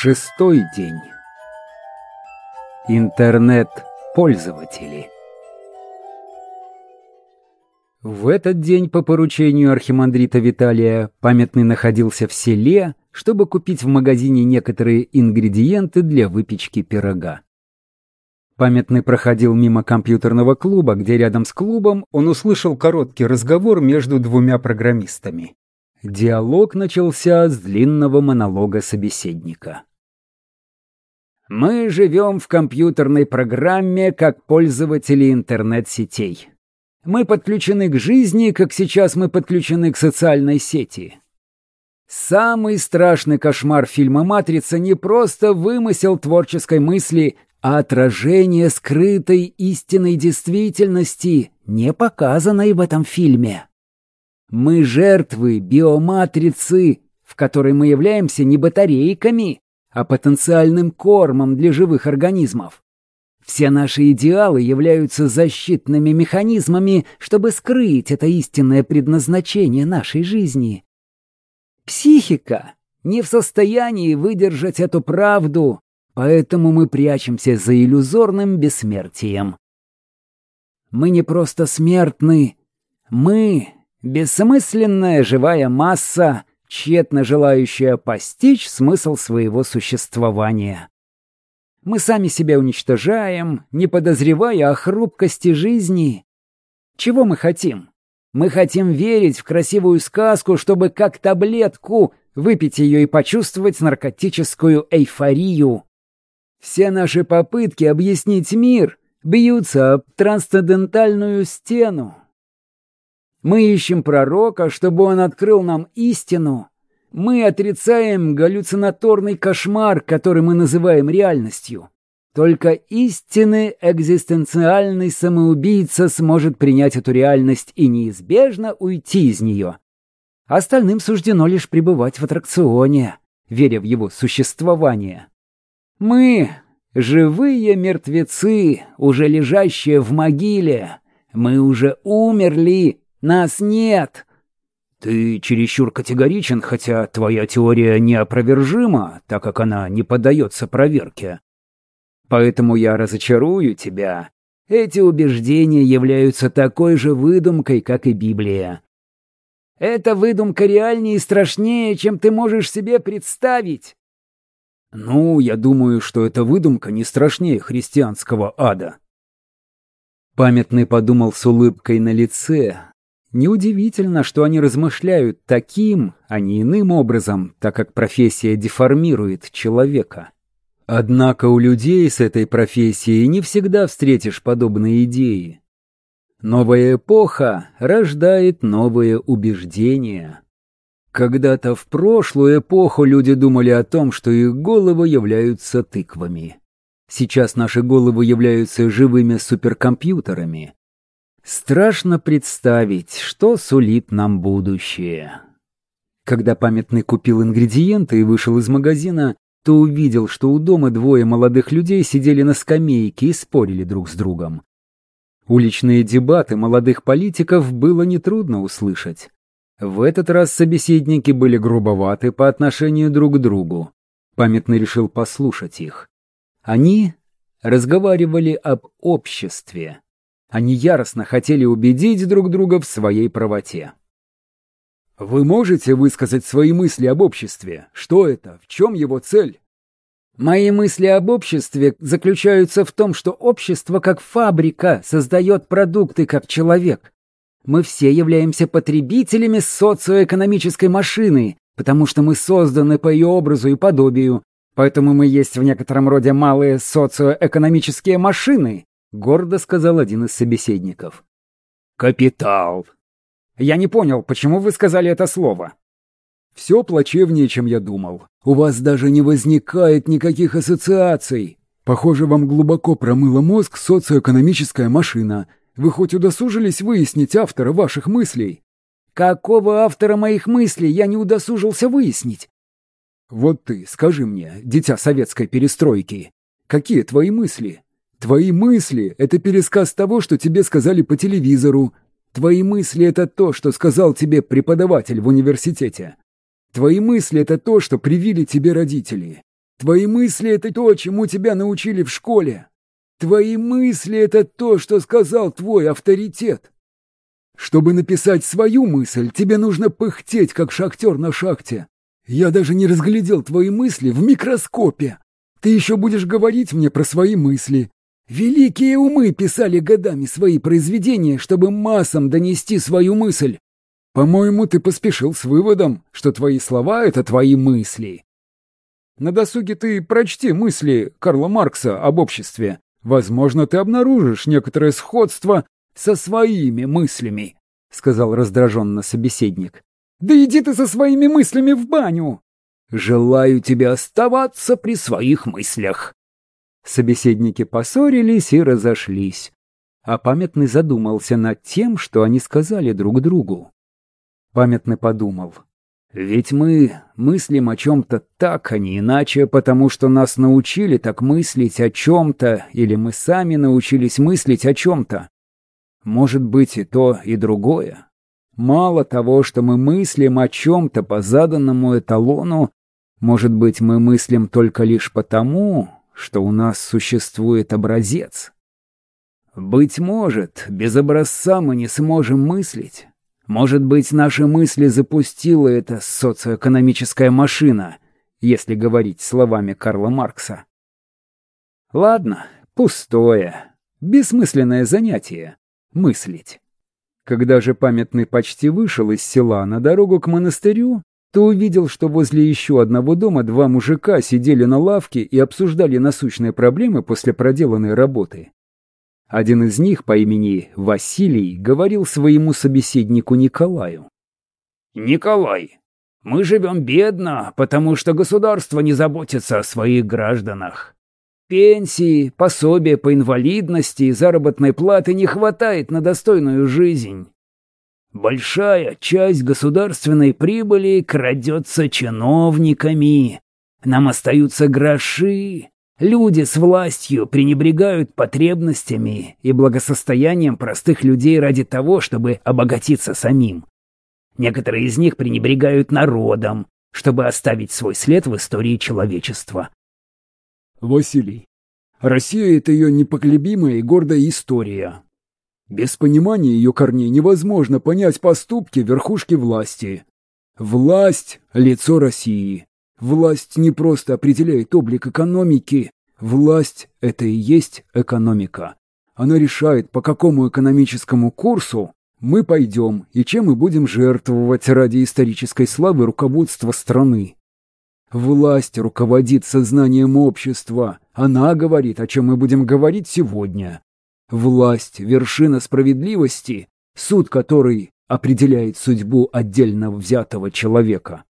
Шестой день. Интернет-пользователи. В этот день по поручению архимандрита Виталия памятный находился в селе, чтобы купить в магазине некоторые ингредиенты для выпечки пирога. Памятный проходил мимо компьютерного клуба, где рядом с клубом он услышал короткий разговор между двумя программистами. Диалог начался с длинного монолога собеседника. Мы живем в компьютерной программе как пользователи интернет-сетей. Мы подключены к жизни, как сейчас мы подключены к социальной сети. Самый страшный кошмар фильма «Матрица» не просто вымысел творческой мысли, а отражение скрытой истинной действительности, не показанной в этом фильме. Мы жертвы биоматрицы, в которой мы являемся не батарейками, а потенциальным кормом для живых организмов. Все наши идеалы являются защитными механизмами, чтобы скрыть это истинное предназначение нашей жизни. Психика не в состоянии выдержать эту правду, поэтому мы прячемся за иллюзорным бессмертием. Мы не просто смертны, мы — бессмысленная живая масса, тщетно желающая постичь смысл своего существования. Мы сами себя уничтожаем, не подозревая о хрупкости жизни. Чего мы хотим? Мы хотим верить в красивую сказку, чтобы как таблетку выпить ее и почувствовать наркотическую эйфорию. Все наши попытки объяснить мир бьются об трансцендентальную стену. Мы ищем пророка, чтобы он открыл нам истину. Мы отрицаем галлюцинаторный кошмар, который мы называем реальностью. Только истинный экзистенциальный самоубийца сможет принять эту реальность и неизбежно уйти из нее. Остальным суждено лишь пребывать в аттракционе, веря в его существование. Мы — живые мертвецы, уже лежащие в могиле. Мы уже умерли нас нет!» «Ты чересчур категоричен, хотя твоя теория неопровержима, так как она не поддается проверке. Поэтому я разочарую тебя. Эти убеждения являются такой же выдумкой, как и Библия. Эта выдумка реальнее и страшнее, чем ты можешь себе представить». «Ну, я думаю, что эта выдумка не страшнее христианского ада». Памятный подумал с улыбкой на лице, Неудивительно, что они размышляют таким, а не иным образом, так как профессия деформирует человека. Однако у людей с этой профессией не всегда встретишь подобные идеи. Новая эпоха рождает новые убеждения. Когда-то в прошлую эпоху люди думали о том, что их головы являются тыквами. Сейчас наши головы являются живыми суперкомпьютерами. Страшно представить, что сулит нам будущее. Когда памятный купил ингредиенты и вышел из магазина, то увидел, что у дома двое молодых людей сидели на скамейке и спорили друг с другом. Уличные дебаты молодых политиков было нетрудно услышать. В этот раз собеседники были грубоваты по отношению друг к другу. Памятный решил послушать их. Они разговаривали об обществе. Они яростно хотели убедить друг друга в своей правоте. Вы можете высказать свои мысли об обществе? Что это? В чем его цель? Мои мысли об обществе заключаются в том, что общество как фабрика создает продукты как человек. Мы все являемся потребителями социоэкономической машины, потому что мы созданы по ее образу и подобию, поэтому мы есть в некотором роде малые социоэкономические машины, — гордо сказал один из собеседников. «Капитал!» «Я не понял, почему вы сказали это слово?» «Все плачевнее, чем я думал. У вас даже не возникает никаких ассоциаций. Похоже, вам глубоко промыла мозг социоэкономическая машина. Вы хоть удосужились выяснить автора ваших мыслей?» «Какого автора моих мыслей я не удосужился выяснить?» «Вот ты, скажи мне, дитя советской перестройки, какие твои мысли?» Твои мысли — это пересказ того, что тебе сказали по телевизору. Твои мысли — это то, что сказал тебе преподаватель в университете. Твои мысли — это то, что привили тебе родители. Твои мысли — это то, чему тебя научили в школе. Твои мысли — это то, что сказал твой авторитет. Чтобы написать свою мысль, тебе нужно пыхтеть, как шахтер на шахте. Я даже не разглядел твои мысли в микроскопе. Ты еще будешь говорить мне про свои мысли. Великие умы писали годами свои произведения, чтобы массам донести свою мысль. По-моему, ты поспешил с выводом, что твои слова — это твои мысли. На досуге ты прочти мысли Карла Маркса об обществе. Возможно, ты обнаружишь некоторое сходство со своими мыслями, — сказал раздраженно собеседник. Да иди ты со своими мыслями в баню! Желаю тебе оставаться при своих мыслях. Собеседники поссорились и разошлись, а памятный задумался над тем, что они сказали друг другу. Памятный подумал — ведь мы мыслим о чем-то так, а не иначе, потому что нас научили так мыслить о чем-то, или мы сами научились мыслить о чем-то. Может быть и то, и другое. Мало того, что мы мыслим о чем-то по заданному эталону, может быть, мы мыслим только лишь потому, что у нас существует образец. Быть может, без образца мы не сможем мыслить. Может быть, наши мысли запустила эта социоэкономическая машина, если говорить словами Карла Маркса. Ладно, пустое, бессмысленное занятие — мыслить. Когда же памятный почти вышел из села на дорогу к монастырю, то увидел, что возле еще одного дома два мужика сидели на лавке и обсуждали насущные проблемы после проделанной работы. Один из них по имени Василий говорил своему собеседнику Николаю. «Николай, мы живем бедно, потому что государство не заботится о своих гражданах. Пенсии, пособия по инвалидности и заработной платы не хватает на достойную жизнь. Большая часть государственной прибыли крадется чиновниками. Нам остаются гроши, Люди с властью пренебрегают потребностями и благосостоянием простых людей ради того, чтобы обогатиться самим. Некоторые из них пренебрегают народом, чтобы оставить свой след в истории человечества. Василий, Россия — это ее непоколебимая и гордая история. Без понимания ее корней невозможно понять поступки верхушки власти. Власть — лицо России. Власть не просто определяет облик экономики. Власть — это и есть экономика. Она решает, по какому экономическому курсу мы пойдем и чем мы будем жертвовать ради исторической славы руководства страны. Власть руководит сознанием общества. Она говорит, о чем мы будем говорить сегодня. Власть — вершина справедливости, суд который определяет судьбу отдельно взятого человека.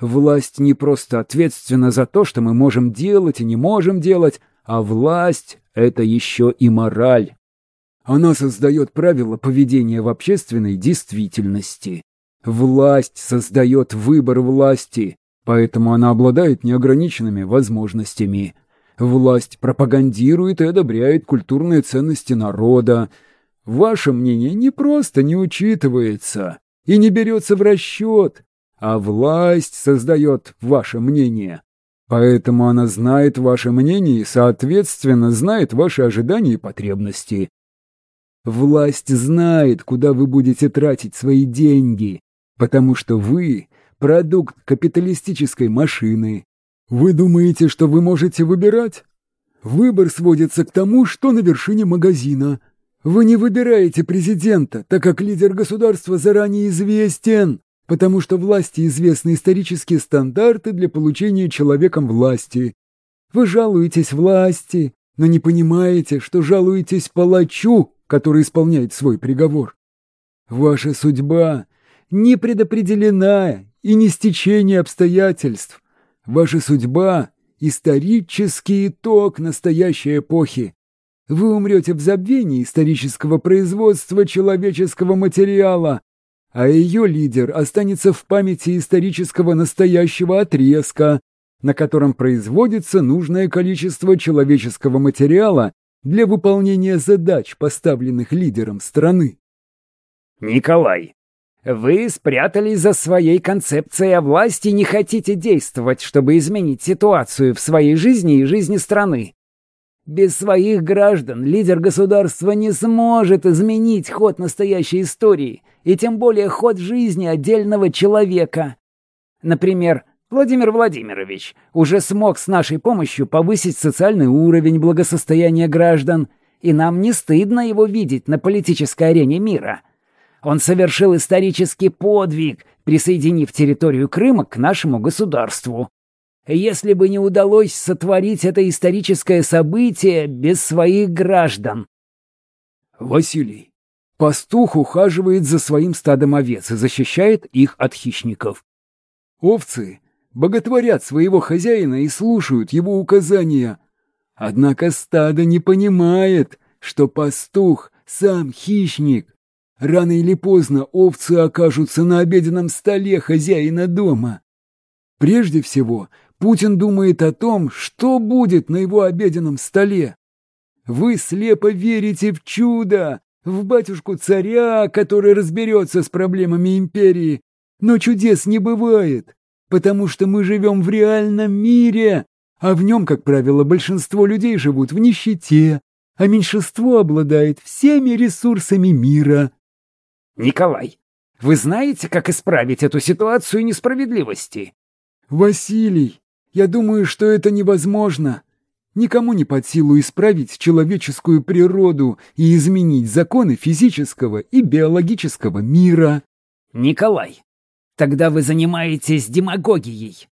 Власть не просто ответственна за то, что мы можем делать и не можем делать, а власть — это еще и мораль. Она создает правила поведения в общественной действительности. Власть создает выбор власти, поэтому она обладает неограниченными возможностями. Власть пропагандирует и одобряет культурные ценности народа. Ваше мнение не просто не учитывается и не берется в расчет, а власть создает ваше мнение. Поэтому она знает ваше мнение и, соответственно, знает ваши ожидания и потребности. Власть знает, куда вы будете тратить свои деньги, потому что вы – продукт капиталистической машины. Вы думаете, что вы можете выбирать? Выбор сводится к тому, что на вершине магазина. Вы не выбираете президента, так как лидер государства заранее известен потому что власти известны исторические стандарты для получения человеком власти. Вы жалуетесь власти, но не понимаете, что жалуетесь палачу, который исполняет свой приговор. Ваша судьба не предопределена и не стечение обстоятельств. Ваша судьба — исторический итог настоящей эпохи. Вы умрете в забвении исторического производства человеческого материала, а ее лидер останется в памяти исторического настоящего отрезка, на котором производится нужное количество человеческого материала для выполнения задач, поставленных лидером страны. Николай, вы спрятались за своей концепцией о власти и не хотите действовать, чтобы изменить ситуацию в своей жизни и жизни страны. Без своих граждан лидер государства не сможет изменить ход настоящей истории, и тем более ход жизни отдельного человека. Например, Владимир Владимирович уже смог с нашей помощью повысить социальный уровень благосостояния граждан, и нам не стыдно его видеть на политической арене мира. Он совершил исторический подвиг, присоединив территорию Крыма к нашему государству. Если бы не удалось сотворить это историческое событие без своих граждан. Василий, пастух ухаживает за своим стадом овец и защищает их от хищников. Овцы боготворят своего хозяина и слушают его указания. Однако стадо не понимает, что пастух сам хищник. Рано или поздно овцы окажутся на обеденном столе хозяина дома. Прежде всего, Путин думает о том, что будет на его обеденном столе. Вы слепо верите в чудо, в батюшку-царя, который разберется с проблемами империи. Но чудес не бывает, потому что мы живем в реальном мире, а в нем, как правило, большинство людей живут в нищете, а меньшинство обладает всеми ресурсами мира. Николай, вы знаете, как исправить эту ситуацию несправедливости? Василий, я думаю, что это невозможно. Никому не под силу исправить человеческую природу и изменить законы физического и биологического мира. Николай, тогда вы занимаетесь демагогией.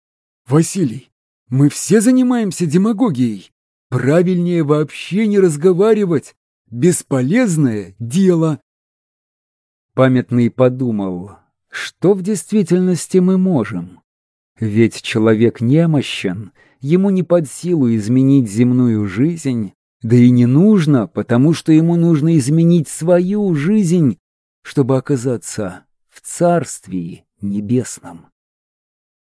Василий, мы все занимаемся демагогией. Правильнее вообще не разговаривать. Бесполезное дело. Памятный подумал, что в действительности мы можем. Ведь человек немощен, ему не под силу изменить земную жизнь, да и не нужно, потому что ему нужно изменить свою жизнь, чтобы оказаться в Царствии Небесном.